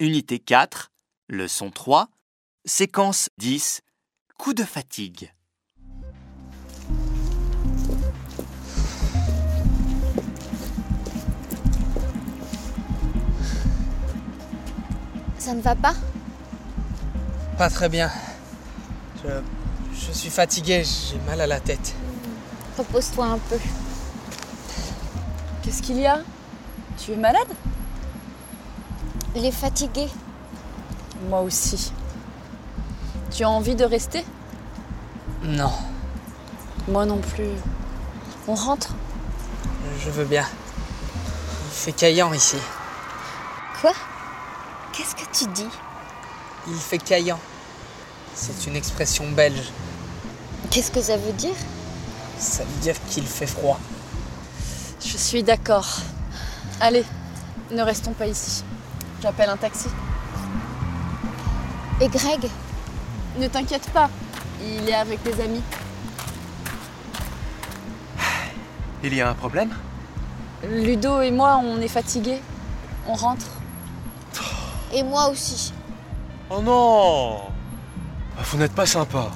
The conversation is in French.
Unité 4, leçon 3, séquence 10, coup de fatigue. Ça ne va pas Pas très bien. Je, je suis fatigué, j'ai mal à la tête. Repose-toi un peu. Qu'est-ce qu'il y a? Tu es malade? Il est fatigué. Moi aussi. Tu as envie de rester? Non, Moi non plus. On rentre? Je veux bien. Il fait caillant ici. Quoi? Qu'est-ce que tu dis? Il fait caillant. C'est une expression belge. Qu'est-ce que ça veut dire? Ça veut dire qu'il fait froid. Je suis d'accord. Allez, ne restons pas ici. J'appelle un taxi. Et Greg Ne t'inquiète pas, il est avec les amis. Il y a un problème? Ludo et moi, on est fatigués. On rentre. Et moi aussi. Oh non Vous n'êtes pas sympa.